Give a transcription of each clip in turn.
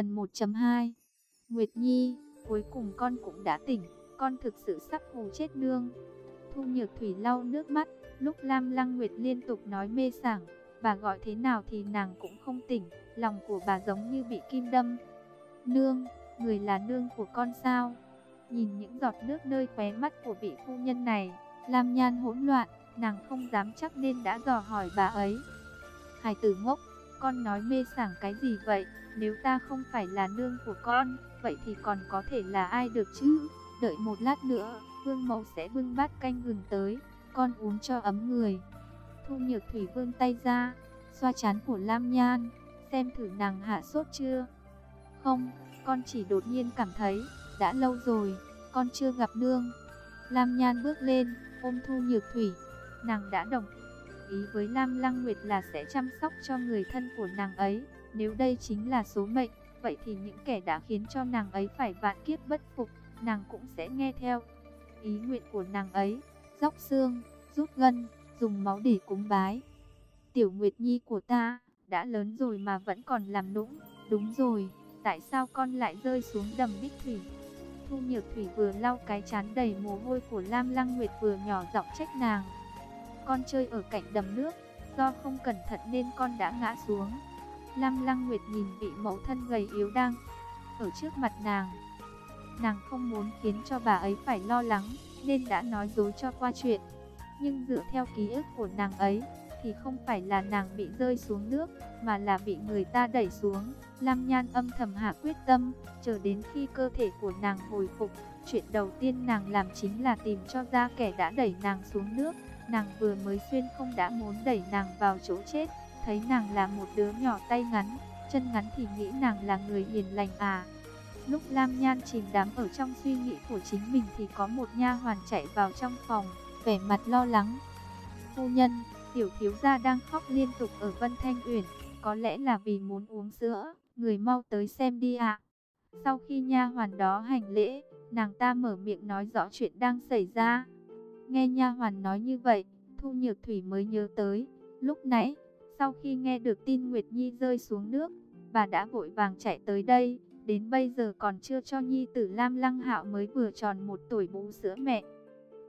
Phần 1.2 Nguyệt Nhi, cuối cùng con cũng đã tỉnh, con thực sự sắp hù chết nương. Thu Nhược Thủy lau nước mắt, lúc Lam Lăng Nguyệt liên tục nói mê sảng, bà gọi thế nào thì nàng cũng không tỉnh, lòng của bà giống như bị kim đâm. Nương, người là nương của con sao? Nhìn những giọt nước nơi khóe mắt của vị phu nhân này, Lam Nhan hỗn loạn, nàng không dám chắc nên đã dò hỏi bà ấy. Hải tử ngốc, con nói mê sảng cái gì vậy? Nếu ta không phải là nương của con, vậy thì còn có thể là ai được chứ? Đợi một lát nữa, Vương Mẫu sẽ bưng bát canh gừng tới, con uống cho ấm người. Thu Nhược Thủy vươn tay ra, xoa chán của Lam Nhan, xem thử nàng hạ sốt chưa. Không, con chỉ đột nhiên cảm thấy, đã lâu rồi, con chưa gặp nương. Lam Nhan bước lên, ôm Thu Nhược Thủy, nàng đã đồng ý ý với Lam Lăng Nguyệt là sẽ chăm sóc cho người thân của nàng ấy. Nếu đây chính là số mệnh, vậy thì những kẻ đã khiến cho nàng ấy phải vạn kiếp bất phục, nàng cũng sẽ nghe theo. Ý nguyện của nàng ấy, dốc xương, rút gân, dùng máu để cúng bái. Tiểu Nguyệt Nhi của ta, đã lớn rồi mà vẫn còn làm nũng, đúng rồi, tại sao con lại rơi xuống đầm bích thủy? Thu Nhược Thủy vừa lau cái chán đầy mồ hôi của Lam Lăng Nguyệt vừa nhỏ giọng trách nàng. Con chơi ở cạnh đầm nước, do không cẩn thận nên con đã ngã xuống. Lam Lăng Nguyệt nhìn vị mẫu thân gầy yếu đang ở trước mặt nàng. Nàng không muốn khiến cho bà ấy phải lo lắng, nên đã nói dối cho qua chuyện. Nhưng dựa theo ký ức của nàng ấy, thì không phải là nàng bị rơi xuống nước, mà là bị người ta đẩy xuống. Lam Nhan âm thầm hạ quyết tâm, chờ đến khi cơ thể của nàng hồi phục, chuyện đầu tiên nàng làm chính là tìm cho ra kẻ đã đẩy nàng xuống nước. Nàng vừa mới xuyên không đã muốn đẩy nàng vào chỗ chết, thấy nàng là một đứa nhỏ tay ngắn, chân ngắn thì nghĩ nàng là người hiền lành à. Lúc Lam Nhan chìm đắm ở trong suy nghĩ của chính mình thì có một nha hoàn chạy vào trong phòng, vẻ mặt lo lắng. Phu nhân, tiểu thiếu gia đang khóc liên tục ở Vân Thanh Uyển, có lẽ là vì muốn uống sữa, người mau tới xem đi ạ. Sau khi nha hoàn đó hành lễ, nàng ta mở miệng nói rõ chuyện đang xảy ra. Nghe nha hoàn nói như vậy, Thu Nhược Thủy mới nhớ tới, lúc nãy, sau khi nghe được tin Nguyệt Nhi rơi xuống nước, bà đã vội vàng chạy tới đây, đến bây giờ còn chưa cho Nhi tử Lam Lăng Hạo mới vừa tròn một tuổi bú sữa mẹ.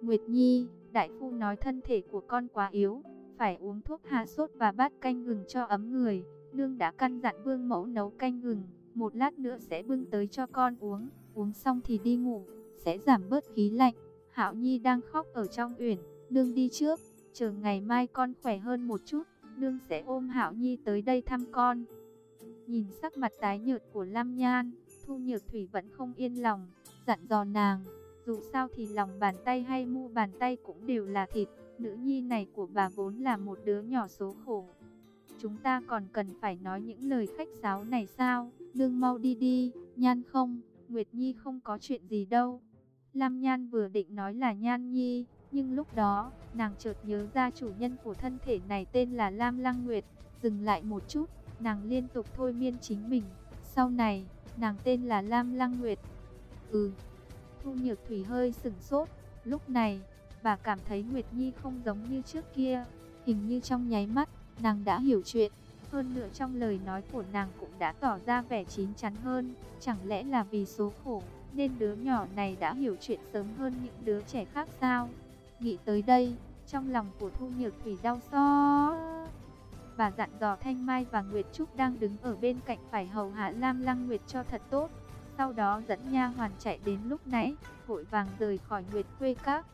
Nguyệt Nhi, đại phu nói thân thể của con quá yếu, phải uống thuốc hạ sốt và bát canh gừng cho ấm người. Nương đã căn dặn vương mẫu nấu canh gừng, một lát nữa sẽ bưng tới cho con uống, uống xong thì đi ngủ, sẽ giảm bớt khí lạnh. Hạo Nhi đang khóc ở trong uyển, nương đi trước, chờ ngày mai con khỏe hơn một chút, nương sẽ ôm Hạo Nhi tới đây thăm con. Nhìn sắc mặt tái nhợt của Lam Nhan, Thu Nhược Thủy vẫn không yên lòng, dặn dò nàng, dù sao thì lòng bàn tay hay mu bàn tay cũng đều là thịt, nữ nhi này của bà vốn là một đứa nhỏ số khổ. Chúng ta còn cần phải nói những lời khách sáo này sao? Nương mau đi đi, Nhan không, Nguyệt Nhi không có chuyện gì đâu. Lam Nhan vừa định nói là Nhan Nhi, nhưng lúc đó, nàng chợt nhớ ra chủ nhân của thân thể này tên là Lam Lăng Nguyệt. Dừng lại một chút, nàng liên tục thôi miên chính mình. Sau này, nàng tên là Lam Lăng Nguyệt. Ừ, Thu Nhược Thủy hơi sửng sốt. Lúc này, bà cảm thấy Nguyệt Nhi không giống như trước kia. Hình như trong nháy mắt, nàng đã hiểu chuyện. Hơn nữa trong lời nói của nàng cũng đã tỏ ra vẻ chín chắn hơn. Chẳng lẽ là vì số khổ, nên đứa nhỏ này đã hiểu chuyện sớm hơn những đứa trẻ khác sao? Nghĩ tới đây, trong lòng của Thu Nhược Thủy đau xót. Bà dặn dò Thanh Mai và Nguyệt Trúc đang đứng ở bên cạnh phải hầu hạ Lam Lăng Nguyệt cho thật tốt. Sau đó dẫn nha hoàn chạy đến lúc nãy, vội vàng rời khỏi Nguyệt Khuê Các.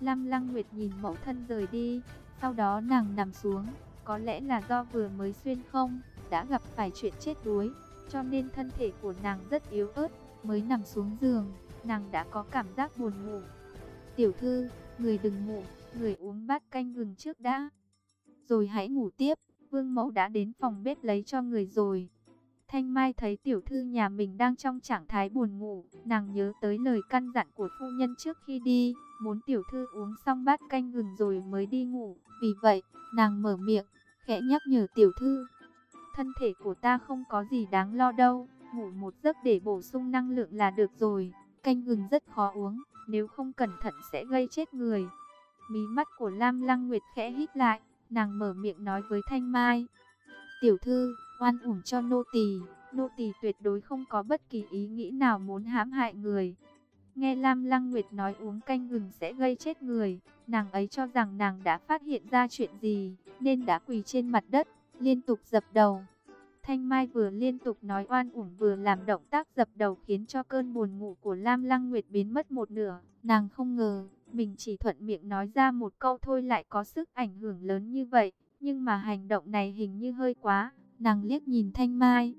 Lam Lăng Nguyệt nhìn mẫu thân rời đi, sau đó nàng nằm xuống, có lẽ là do vừa mới xuyên không, đã gặp phải chuyện chết đuối, cho nên thân thể của nàng rất yếu ớt, mới nằm xuống giường, nàng đã có cảm giác buồn ngủ. Tiểu thư, người đừng ngủ, người uống bát canh gừng trước đã. Rồi hãy ngủ tiếp, vương mẫu đã đến phòng bếp lấy cho người rồi. Thanh Mai thấy tiểu thư nhà mình đang trong trạng thái buồn ngủ, nàng nhớ tới lời căn dặn của phu nhân trước khi đi, muốn tiểu thư uống xong bát canh gừng rồi mới đi ngủ. Vì vậy, nàng mở miệng, khẽ nhắc nhở tiểu thư. Thân thể của ta không có gì đáng lo đâu, ngủ một giấc để bổ sung năng lượng là được rồi. Canh gừng rất khó uống, nếu không cẩn thận sẽ gây chết người. Mí mắt của Lam Lăng Nguyệt khẽ hít lại, nàng mở miệng nói với Thanh Mai. Tiểu thư, oan uổng cho nô tỳ, nô tỳ tuyệt đối không có bất kỳ ý nghĩ nào muốn hãm hại người. Nghe Lam Lăng Nguyệt nói uống canh gừng sẽ gây chết người, nàng ấy cho rằng nàng đã phát hiện ra chuyện gì, nên đã quỳ trên mặt đất, liên tục dập đầu. Thanh Mai vừa liên tục nói oan uổng vừa làm động tác dập đầu khiến cho cơn buồn ngủ của Lam Lăng Nguyệt biến mất một nửa. Nàng không ngờ, mình chỉ thuận miệng nói ra một câu thôi lại có sức ảnh hưởng lớn như vậy. Nhưng mà hành động này hình như hơi quá. Nàng liếc nhìn Thanh Mai.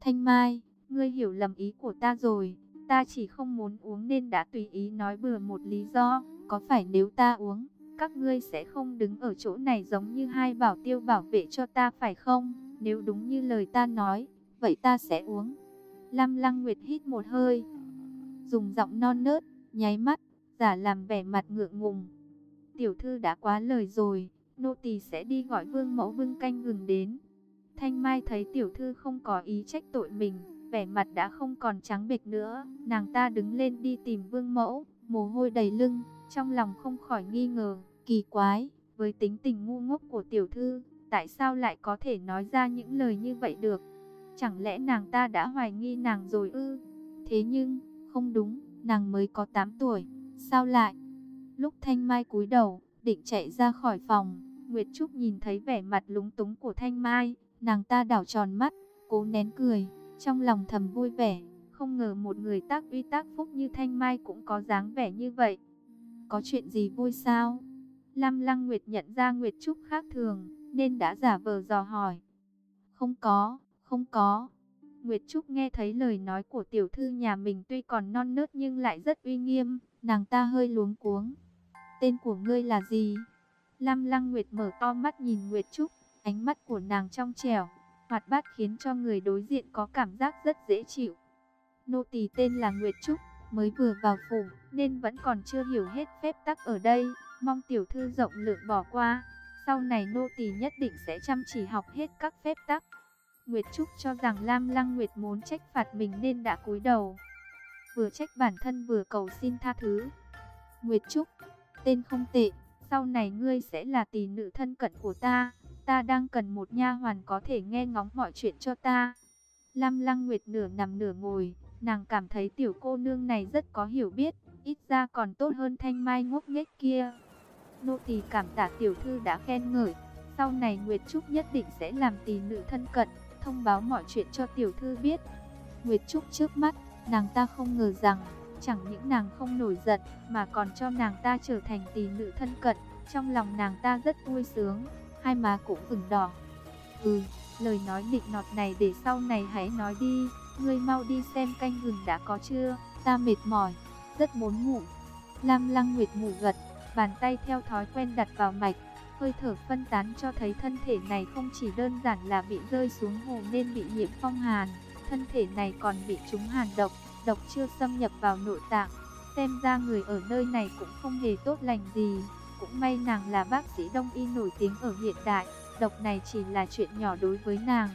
Thanh Mai, ngươi hiểu lầm ý của ta rồi. Ta chỉ không muốn uống nên đã tùy ý nói bừa một lý do. Có phải nếu ta uống, các ngươi sẽ không đứng ở chỗ này giống như hai bảo tiêu bảo vệ cho ta phải không? Nếu đúng như lời ta nói, vậy ta sẽ uống. Lam Lăng Nguyệt hít một hơi, dùng giọng non nớt, nháy mắt, giả làm vẻ mặt ngượng ngùng. Tiểu thư đã quá lời rồi, nô tỳ sẽ đi gọi vương mẫu vương canh ngừng đến. Thanh Mai thấy tiểu thư không có ý trách tội mình, vẻ mặt đã không còn trắng bệch nữa. Nàng ta đứng lên đi tìm vương mẫu, mồ hôi đầy lưng, trong lòng không khỏi nghi ngờ, kỳ quái, với tính tình ngu ngốc của tiểu thư, tại sao lại có thể nói ra những lời như vậy được? Chẳng lẽ nàng ta đã hoài nghi nàng rồi ư? Thế nhưng, không đúng, nàng mới có 8 tuổi, sao lại? Lúc Thanh Mai cúi đầu, định chạy ra khỏi phòng, Nguyệt Trúc nhìn thấy vẻ mặt lúng túng của Thanh Mai, nàng ta đảo tròn mắt, cố nén cười, trong lòng thầm vui vẻ, không ngờ một người tác uy tác phúc như Thanh Mai cũng có dáng vẻ như vậy. Có chuyện gì vui sao? Lam Lăng Nguyệt nhận ra Nguyệt Trúc khác thường, nên đã giả vờ dò hỏi. Không có, không có. Nguyệt Trúc nghe thấy lời nói của tiểu thư nhà mình tuy còn non nớt nhưng lại rất uy nghiêm, nàng ta hơi luống cuống. Tên của ngươi là gì? Lam Lăng Nguyệt mở to mắt nhìn Nguyệt Trúc, ánh mắt của nàng trong trẻo, hoạt bát khiến cho người đối diện có cảm giác rất dễ chịu. Nô tỳ tên là Nguyệt Trúc, mới vừa vào phủ nên vẫn còn chưa hiểu hết phép tắc ở đây, mong tiểu thư rộng lượng bỏ qua. Sau này nô tỳ nhất định sẽ chăm chỉ học hết các phép tắc. Nguyệt Trúc cho rằng Lam Lăng Nguyệt muốn trách phạt mình nên đã cúi đầu. Vừa trách bản thân vừa cầu xin tha thứ. Nguyệt Trúc, tên không tệ, sau này ngươi sẽ là tỷ nữ thân cận của ta. Ta đang cần một nha hoàn có thể nghe ngóng mọi chuyện cho ta. Lam Lăng Nguyệt nửa nằm nửa ngồi, nàng cảm thấy tiểu cô nương này rất có hiểu biết, ít ra còn tốt hơn thanh mai ngốc nghếch kia. Nô tỳ cảm tạ tiểu thư đã khen ngợi, sau này Nguyệt Trúc nhất định sẽ làm tỳ nữ thân cận, thông báo mọi chuyện cho tiểu thư biết. Nguyệt Trúc trước mắt, nàng ta không ngờ rằng, chẳng những nàng không nổi giận, mà còn cho nàng ta trở thành tỳ nữ thân cận, trong lòng nàng ta rất vui sướng, hai má cũng ửng đỏ. Ừ, lời nói định nọt này để sau này hãy nói đi, ngươi mau đi xem canh gừng đã có chưa, ta mệt mỏi, rất muốn ngủ. Lam Lăng Nguyệt ngủ gật, bàn tay theo thói quen đặt vào mạch, hơi thở phân tán cho thấy thân thể này không chỉ đơn giản là bị rơi xuống hồ nên bị nhiễm phong hàn, thân thể này còn bị trúng hàn độc, độc chưa xâm nhập vào nội tạng. Xem ra người ở nơi này cũng không hề tốt lành gì, cũng may nàng là bác sĩ đông y nổi tiếng ở hiện đại, độc này chỉ là chuyện nhỏ đối với nàng.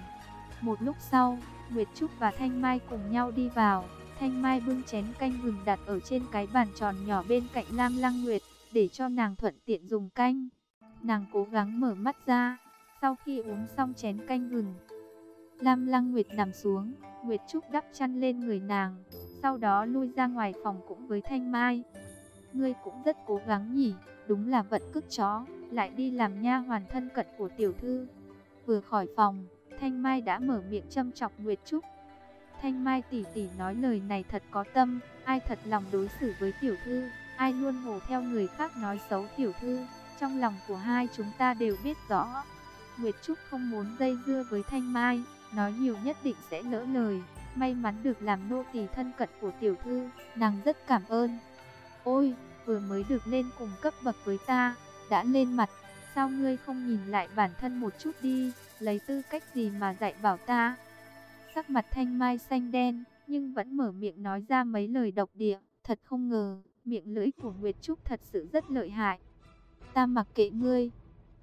Một lúc sau, Nguyệt Trúc và Thanh Mai cùng nhau đi vào, Thanh Mai bưng chén canh gừng đặt ở trên cái bàn tròn nhỏ bên cạnh Lam Lăng Nguyệt, để cho nàng thuận tiện dùng canh. Nàng cố gắng mở mắt ra, sau khi uống xong chén canh gừng. Lam Lăng Nguyệt nằm xuống, Nguyệt Trúc đắp chăn lên người nàng, sau đó lui ra ngoài phòng cũng với Thanh Mai. Ngươi cũng rất cố gắng nhỉ, đúng là vận cước chó, lại đi làm nha hoàn thân cận của tiểu thư. Vừa khỏi phòng, Thanh Mai đã mở miệng châm chọc Nguyệt Trúc. Thanh Mai tỷ tỷ nói lời này thật có tâm, ai thật lòng đối xử với tiểu thư, ai luôn hổ theo người khác nói xấu tiểu thư, trong lòng của hai chúng ta đều biết rõ. Nguyệt Trúc không muốn dây dưa với Thanh Mai, nói nhiều nhất định sẽ lỡ lời, may mắn được làm nô tỳ thân cận của tiểu thư, nàng rất cảm ơn. Ôi, vừa mới được lên cùng cấp bậc với ta, đã lên mặt, sao ngươi không nhìn lại bản thân một chút đi, lấy tư cách gì mà dạy bảo ta? Sắc mặt Thanh Mai xanh đen, nhưng vẫn mở miệng nói ra mấy lời độc địa, thật không ngờ, miệng lưỡi của Nguyệt Trúc thật sự rất lợi hại. Ta mặc kệ ngươi.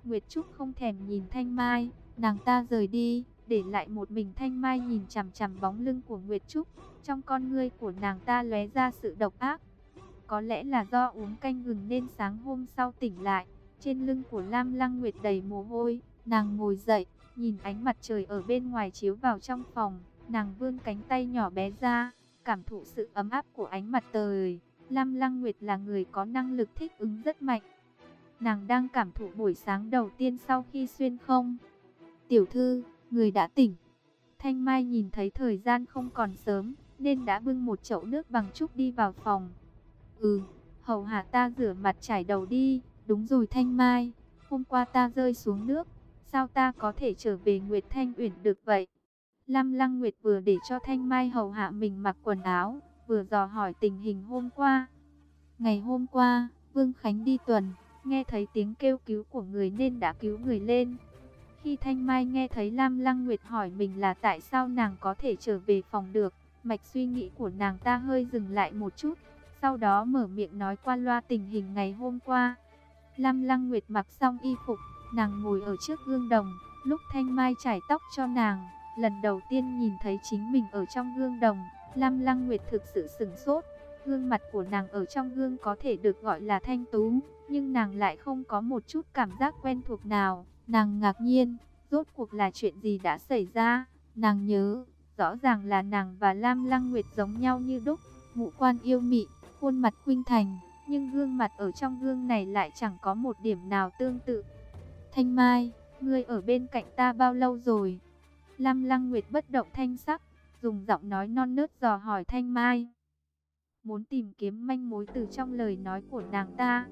Nguyệt Trúc không thèm nhìn Thanh Mai, nàng ta rời đi, để lại một mình Thanh Mai nhìn chằm chằm bóng lưng của Nguyệt Trúc, trong con ngươi của nàng ta lóe ra sự độc ác. Có lẽ là do uống canh gừng nên sáng hôm sau tỉnh lại, trên lưng của Lam Lăng Nguyệt đầy mồ hôi, nàng ngồi dậy, nhìn ánh mặt trời ở bên ngoài chiếu vào trong phòng, Nàng vươn cánh tay nhỏ bé ra, cảm thụ sự ấm áp của ánh mặt trời. Lam Lăng Nguyệt là người có năng lực thích ứng rất mạnh. Nàng đang cảm thụ buổi sáng đầu tiên sau khi xuyên không. Tiểu thư, người đã tỉnh. Thanh Mai nhìn thấy thời gian không còn sớm, nên đã bưng một chậu nước bằng trúc đi vào phòng. Ừ, hầu hạ ta rửa mặt trải đầu đi. Đúng rồi Thanh Mai, hôm qua ta rơi xuống nước, sao ta có thể trở về Nguyệt Thanh Uyển được vậy? Lam Lăng Nguyệt vừa để cho Thanh Mai hầu hạ mình mặc quần áo, vừa dò hỏi tình hình hôm qua. Ngày hôm qua, Vương Khánh đi tuần, nghe thấy tiếng kêu cứu của người nên đã cứu người lên. Khi Thanh Mai nghe thấy Lam Lăng Nguyệt hỏi mình là tại sao nàng có thể trở về phòng được, mạch suy nghĩ của nàng ta hơi dừng lại một chút, sau đó mở miệng nói qua loa tình hình ngày hôm qua. Lam Lăng Nguyệt mặc xong y phục, nàng ngồi ở trước gương đồng, lúc Thanh Mai chải tóc cho nàng, lần đầu tiên nhìn thấy chính mình ở trong gương đồng, Lam Lăng Nguyệt thực sự sửng sốt. Gương mặt của nàng ở trong gương có thể được gọi là thanh tú, nhưng nàng lại không có một chút cảm giác quen thuộc nào. Nàng ngạc nhiên, rốt cuộc là chuyện gì đã xảy ra? Nàng nhớ, rõ ràng là nàng và Lam Lăng Nguyệt giống nhau như đúc, ngũ quan yêu mị, khuôn mặt khuynh thành, nhưng gương mặt ở trong gương này lại chẳng có một điểm nào tương tự. Thanh Mai, ngươi ở bên cạnh ta bao lâu rồi? Lam Lăng Nguyệt bất động thanh sắc, dùng giọng nói non nớt dò hỏi Thanh Mai. Muốn tìm kiếm manh mối từ trong lời nói của nàng ta.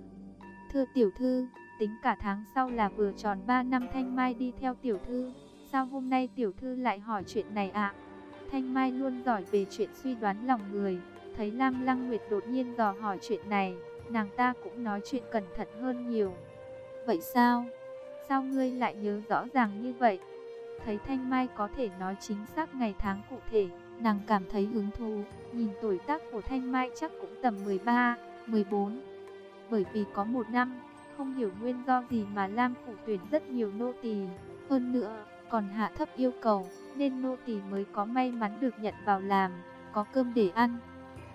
Thưa tiểu thư, tính cả tháng sau là vừa tròn 3 năm Thanh Mai đi theo tiểu thư. Sao hôm nay tiểu thư lại hỏi chuyện này ạ? Thanh Mai luôn giỏi về chuyện suy đoán lòng người. Thấy Lam Lăng Nguyệt đột nhiên dò hỏi chuyện này, nàng ta cũng nói chuyện cẩn thận hơn nhiều. Vậy sao? Sao ngươi lại nhớ rõ ràng như vậy? Thấy Thanh Mai có thể nói chính xác ngày tháng cụ thể, nàng cảm thấy hứng thú. Nhìn tuổi tác của Thanh Mai chắc cũng tầm 13, 14. Bởi vì có một năm, không hiểu nguyên do gì mà Lam Phủ tuyển rất nhiều nô tỳ. Hơn nữa, còn hạ thấp yêu cầu, nên nô tỳ mới có may mắn được nhận vào làm, có cơm để ăn.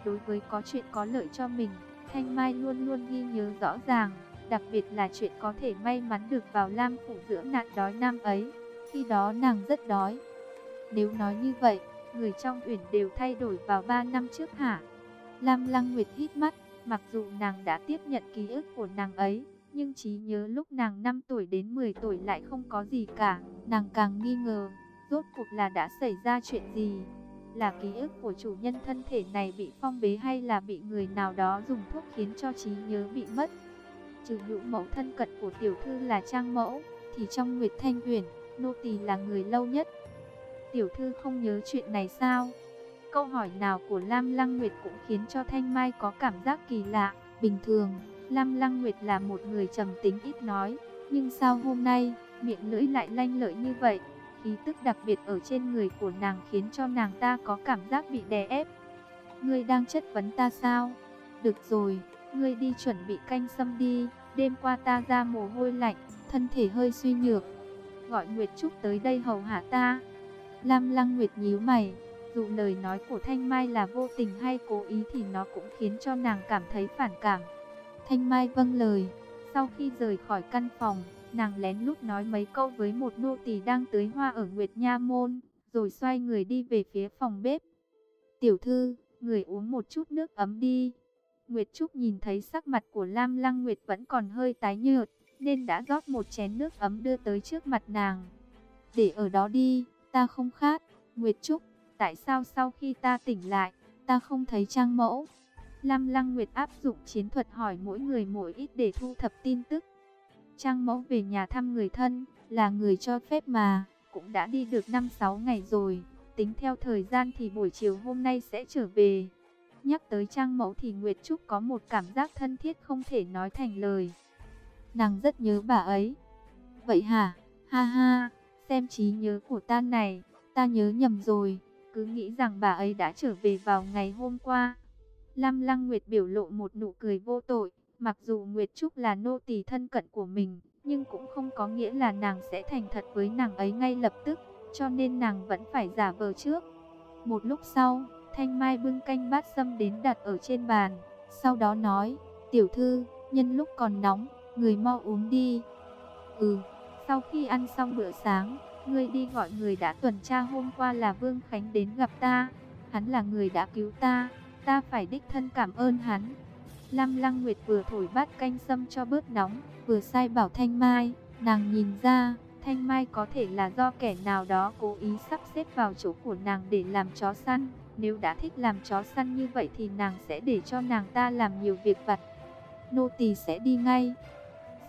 Đối với có chuyện có lợi cho mình, Thanh Mai luôn luôn ghi nhớ rõ ràng, đặc biệt là chuyện có thể may mắn được vào Lam Phủ giữa nạn đói năm ấy. Khi đó nàng rất đói. Nếu nói như vậy, người trong uyển đều thay đổi vào 3 năm trước hả? Lam Lăng Nguyệt hít mắt, mặc dù nàng đã tiếp nhận ký ức của nàng ấy, nhưng trí nhớ lúc nàng 5 tuổi đến 10 tuổi lại không có gì cả. Nàng càng nghi ngờ, rốt cuộc là đã xảy ra chuyện gì? Là ký ức của chủ nhân thân thể này bị phong bế hay là bị người nào đó dùng thuốc khiến cho trí nhớ bị mất? Trừ hữu mẫu thân cận của tiểu thư là Trang Mẫu, thì trong Nguyệt Thanh Uyển, nô tỳ là người lâu nhất. Tiểu thư không nhớ chuyện này sao? Câu hỏi nào của Lam Lăng Nguyệt cũng khiến cho Thanh Mai có cảm giác kỳ lạ. Bình thường, Lam Lăng Nguyệt là một người trầm tính ít nói, nhưng sao hôm nay, miệng lưỡi lại lanh lợi như vậy? Khí tức đặc biệt ở trên người của nàng khiến cho nàng ta có cảm giác bị đè ép. Ngươi đang chất vấn ta sao? Được rồi, ngươi đi chuẩn bị canh sâm đi, đêm qua ta ra mồ hôi lạnh, thân thể hơi suy nhược. Gọi Nguyệt Trúc tới đây hầu hạ ta. Lam Lăng Nguyệt nhíu mày, dù lời nói của Thanh Mai là vô tình hay cố ý thì nó cũng khiến cho nàng cảm thấy phản cảm. Thanh Mai vâng lời, sau khi rời khỏi căn phòng, nàng lén lút nói mấy câu với một nô tỳ đang tưới hoa ở Nguyệt Nha Môn, rồi xoay người đi về phía phòng bếp. Tiểu thư, người uống một chút nước ấm đi. Nguyệt Trúc nhìn thấy sắc mặt của Lam Lăng Nguyệt vẫn còn hơi tái nhợt, nên đã rót một chén nước ấm đưa tới trước mặt nàng. Để ở đó đi, ta không khát. Nguyệt Trúc, tại sao sau khi ta tỉnh lại, ta không thấy trang mẫu? Lam Lăng Nguyệt áp dụng chiến thuật hỏi mỗi người mỗi ít để thu thập tin tức. Trang mẫu về nhà thăm người thân, là người cho phép mà, cũng đã đi được 5-6 ngày rồi. Tính theo thời gian thì buổi chiều hôm nay sẽ trở về. Nhắc tới Trang mẫu thì Nguyệt Trúc có một cảm giác thân thiết không thể nói thành lời. Nàng rất nhớ bà ấy. Vậy hả? Ha ha, xem trí nhớ của ta này, ta nhớ nhầm rồi. Cứ nghĩ rằng bà ấy đã trở về vào ngày hôm qua. Lam Lăng Nguyệt biểu lộ một nụ cười vô tội. Mặc dù Nguyệt Trúc là nô tỳ thân cận của mình, nhưng cũng không có nghĩa là nàng sẽ thành thật với nàng ấy ngay lập tức, cho nên nàng vẫn phải giả vờ trước. Một lúc sau, Thanh Mai bưng canh bát sâm đến đặt ở trên bàn, sau đó nói, tiểu thư, nhân lúc còn nóng, người mau uống đi. Ừ, sau khi ăn xong bữa sáng, ngươi đi gọi người đã tuần tra hôm qua là Vương Khánh đến gặp ta. Hắn là người đã cứu ta, ta phải đích thân cảm ơn hắn. Lam Lăng Nguyệt vừa thổi bát canh sâm cho bớt nóng, vừa sai bảo Thanh Mai, nàng nhìn ra, Thanh Mai có thể là do kẻ nào đó cố ý sắp xếp vào chỗ của nàng để làm chó săn. Nếu đã thích làm chó săn như vậy thì nàng sẽ để cho nàng ta làm nhiều việc vặt. Nô tỳ sẽ đi ngay.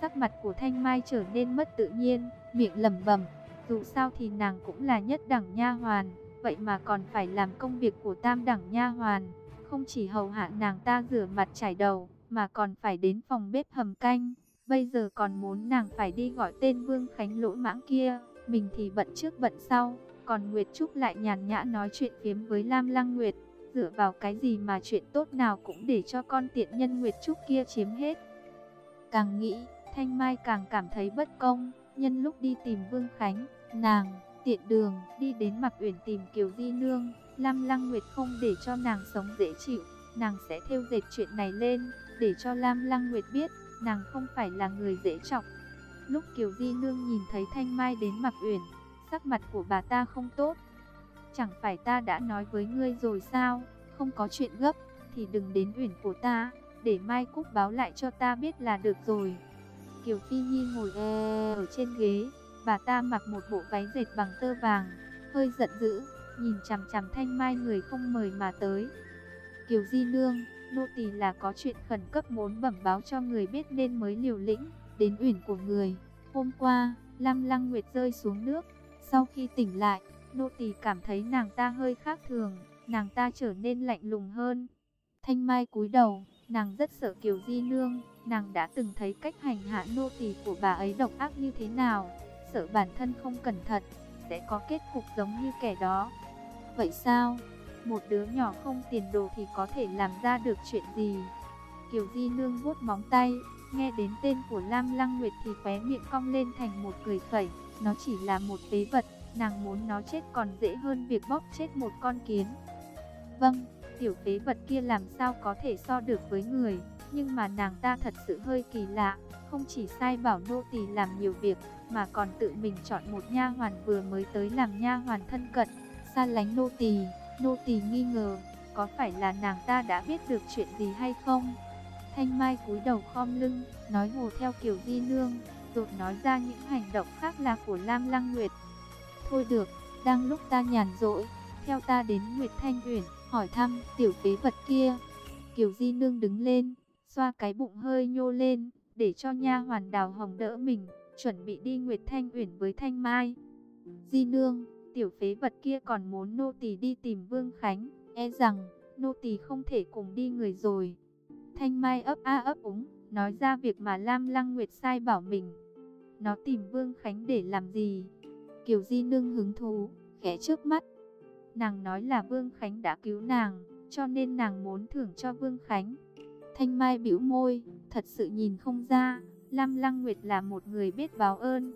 Sắc mặt của Thanh Mai trở nên mất tự nhiên, miệng lẩm bẩm, dù sao thì nàng cũng là nhất đẳng nha hoàn, vậy mà còn phải làm công việc của tam đẳng nha hoàn, không chỉ hầu hạ nàng ta rửa mặt chải đầu, mà còn phải đến phòng bếp hầm canh. Bây giờ còn muốn nàng phải đi gọi tên Vương Khánh lỗ mãng kia, mình thì bận trước bận sau, còn Nguyệt Trúc lại nhàn nhã nói chuyện phiếm với Lam Lăng Nguyệt, dựa vào cái gì mà chuyện tốt nào cũng để cho con tiện nhân Nguyệt Trúc kia chiếm hết. Càng nghĩ, Thanh Mai càng cảm thấy bất công, nhân lúc đi tìm Vương Khánh, nàng, tiện đường, đi đến Mạc Uyển tìm Kiều Di Nương, Lam Lăng Nguyệt không để cho nàng sống dễ chịu, nàng sẽ thêu dệt chuyện này lên, để cho Lam Lăng Nguyệt biết, nàng không phải là người dễ chọc. Lúc Kiều Di Nương nhìn thấy Thanh Mai đến Mạc Uyển, sắc mặt của bà ta không tốt. Chẳng phải ta đã nói với ngươi rồi sao, không có chuyện gấp, thì đừng đến Uyển của ta, để Mai Cúc báo lại cho ta biết là được rồi. Kiều Phi Nhi ngồi ở trên ghế, bà ta mặc một bộ váy dệt bằng tơ vàng, hơi giận dữ, nhìn chằm chằm Thanh Mai người không mời mà tới. Kiều Di Nương, nô tỳ là có chuyện khẩn cấp muốn bẩm báo cho người biết nên mới liều lĩnh, đến uyển của người. Hôm qua, Lam Lăng Nguyệt rơi xuống nước, sau khi tỉnh lại, nô tỳ cảm thấy nàng ta hơi khác thường, nàng ta trở nên lạnh lùng hơn. Thanh Mai cúi đầu, nàng rất sợ Kiều Di Nương, nàng đã từng thấy cách hành hạ nô tỳ của bà ấy độc ác như thế nào, sợ bản thân không cẩn thận, sẽ có kết cục giống như kẻ đó. Vậy sao? Một đứa nhỏ không tiền đồ thì có thể làm ra được chuyện gì? Kiều Di Nương vuốt móng tay, nghe đến tên của Lam Lăng Nguyệt thì khóe miệng cong lên thành một cười khẩy. Nó chỉ là một phế vật, nàng muốn nó chết còn dễ hơn việc bóp chết một con kiến. Vâng, tiểu phế vật kia làm sao có thể so được với người, nhưng mà nàng ta thật sự hơi kỳ lạ, không chỉ sai bảo nô tỳ làm nhiều việc, mà còn tự mình chọn một nha hoàn vừa mới tới làm nha hoàn thân cận, xa lánh nô tỳ. Nô tỳ nghi ngờ, có phải là nàng ta đã biết được chuyện gì hay không? Thanh Mai cúi đầu khom lưng, nói hồ theo kiểu di nương, rồi nói ra những hành động khác là của Lam Lăng Nguyệt. Thôi được, đang lúc ta nhàn rỗi, theo ta đến Nguyệt Thanh Uyển, hỏi thăm tiểu phế vật kia. Kiều Di Nương đứng lên, xoa cái bụng hơi nhô lên, để cho nha hoàn đào hồng đỡ mình, chuẩn bị đi Nguyệt Thanh Uyển với Thanh Mai. Di Nương, tiểu phế vật kia còn muốn nô tỳ đi tìm Vương Khánh, e rằng nô tỳ không thể cùng đi người rồi. Thanh Mai ấp a ấp úng, nói ra việc mà Lam Lăng Nguyệt sai bảo mình. Nó tìm Vương Khánh để làm gì? Kiều Di Nương hứng thú, khẽ trước mắt. Nàng nói là Vương Khánh đã cứu nàng, cho nên nàng muốn thưởng cho Vương Khánh. Thanh Mai bĩu môi, thật sự nhìn không ra, Lam Lăng Nguyệt là một người biết báo ơn.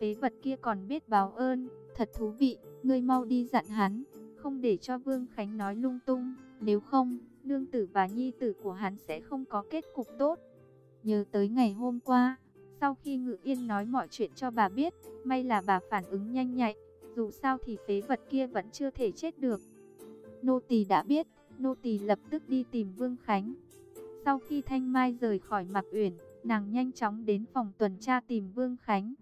Phế vật kia còn biết báo ơn, thật thú vị, ngươi mau đi dặn hắn, không để cho Vương Khánh nói lung tung, nếu không, nương tử và nhi tử của hắn sẽ không có kết cục tốt. Nhớ tới ngày hôm qua, sau khi Ngự Yên nói mọi chuyện cho bà biết, may là bà phản ứng nhanh nhạy, dù sao thì phế vật kia vẫn chưa thể chết được. Nô tỳ đã biết, nô tỳ lập tức đi tìm Vương Khánh. Sau khi Thanh Mai rời khỏi Mạc Uyển, nàng nhanh chóng đến phòng tuần tra tìm Vương Khánh.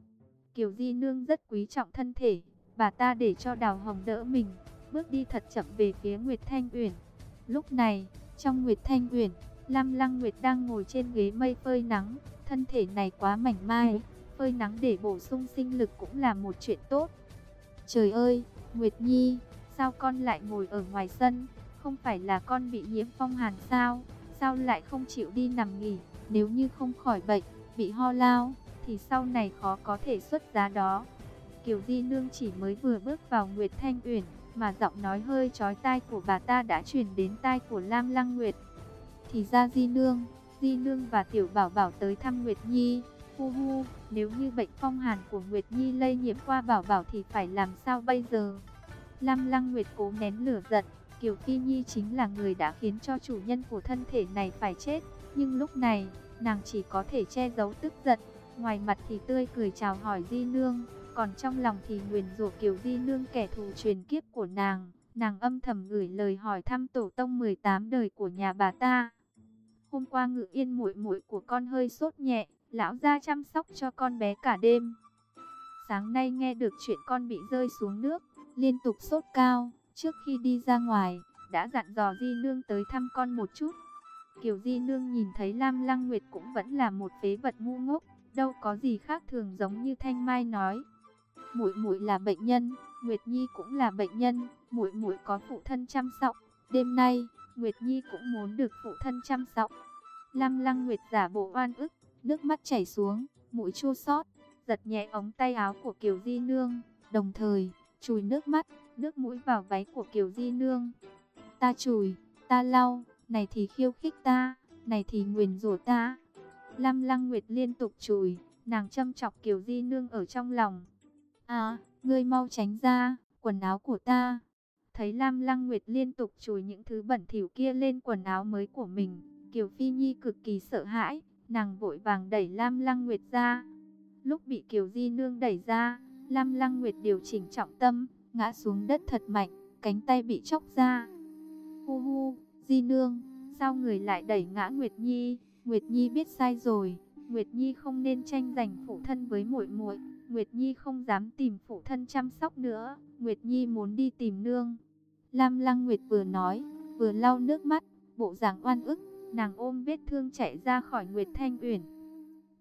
Kiều Di Nương rất quý trọng thân thể, bà ta để cho Đào Hồng đỡ mình, bước đi thật chậm về phía Nguyệt Thanh Uyển. Lúc này, trong Nguyệt Thanh Uyển, Lam Lăng Nguyệt đang ngồi trên ghế mây phơi nắng, thân thể này quá mảnh mai, phơi nắng để bổ sung sinh lực cũng là một chuyện tốt. Trời ơi, Nguyệt Nhi, sao con lại ngồi ở ngoài sân, không phải là con bị nhiễm phong hàn sao, sao lại không chịu đi nằm nghỉ, nếu như không khỏi bệnh, bị ho lao, thì sau này khó có thể xuất giá đó. Kiều Di Nương chỉ mới vừa bước vào Nguyệt Thanh Uyển, mà giọng nói hơi chói tai của bà ta đã truyền đến tai của Lam Lăng Nguyệt. Thì ra Di Nương, Di Nương và Tiểu Bảo Bảo tới thăm Nguyệt Nhi. Hu hu, nếu như bệnh phong hàn của Nguyệt Nhi lây nhiễm qua Bảo Bảo thì phải làm sao bây giờ? Lam Lăng Nguyệt cố nén lửa giận, Kiều Phi Nhi chính là người đã khiến cho chủ nhân của thân thể này phải chết. Nhưng lúc này, nàng chỉ có thể che giấu tức giận, ngoài mặt thì tươi cười chào hỏi Di Nương còn trong lòng thì nguyền rủa Kiều Di Nương kẻ thù truyền kiếp của nàng. Nàng âm thầm gửi lời hỏi thăm tổ tông 18 đời của nhà bà ta. Hôm qua Ngự Yên muội muội của con hơi sốt nhẹ, lão gia chăm sóc cho con bé cả đêm. Sáng nay nghe được chuyện con bị rơi xuống nước, liên tục sốt cao, trước khi đi ra ngoài, đã dặn dò Di Nương tới thăm con một chút. Kiều Di Nương nhìn thấy Lam Lăng Nguyệt cũng vẫn là một phế vật ngu ngốc, đâu có gì khác thường giống như Thanh Mai nói. Muội muội là bệnh nhân, Nguyệt Nhi cũng là bệnh nhân, muội muội có phụ thân chăm sóc. Đêm nay, Nguyệt Nhi cũng muốn được phụ thân chăm sóc. Lam Lăng Nguyệt giả bộ oan ức, nước mắt chảy xuống, mũi chua xót, giật nhẹ ống tay áo của Kiều Di Nương, đồng thời chùi nước mắt, nước mũi vào váy của Kiều Di Nương. Ta chùi, ta lau, này thì khiêu khích ta, này thì nguyền rủa ta. Lam Lăng Nguyệt liên tục chùi, nàng châm chọc Kiều Di Nương ở trong lòng. À, ngươi mau tránh ra, quần áo của ta. Thấy Lam Lăng Nguyệt liên tục chùi những thứ bẩn thỉu kia lên quần áo mới của mình, Kiều Phi Nhi cực kỳ sợ hãi, nàng vội vàng đẩy Lam Lăng Nguyệt ra. Lúc bị Kiều Di Nương đẩy ra, Lam Lăng Nguyệt điều chỉnh trọng tâm, ngã xuống đất thật mạnh, cánh tay bị chóc ra. Hu hu, Di Nương, sao người lại đẩy ngã Nguyệt Nhi? Nguyệt Nhi biết sai rồi, Nguyệt Nhi không nên tranh giành phụ thân với muội muội. Nguyệt Nhi không dám tìm phụ thân chăm sóc nữa, Nguyệt Nhi muốn đi tìm nương. Lam Lăng Nguyệt vừa nói, vừa lau nước mắt, bộ dạng oan ức, nàng ôm vết thương chạy ra khỏi Nguyệt Thanh Uyển,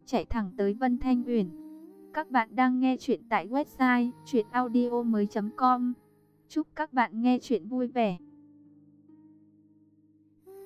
chạy thẳng tới Vân Thanh Uyển. Các bạn đang nghe chuyện tại website chuyenaudio.com. Chúc các bạn nghe chuyện vui vẻ.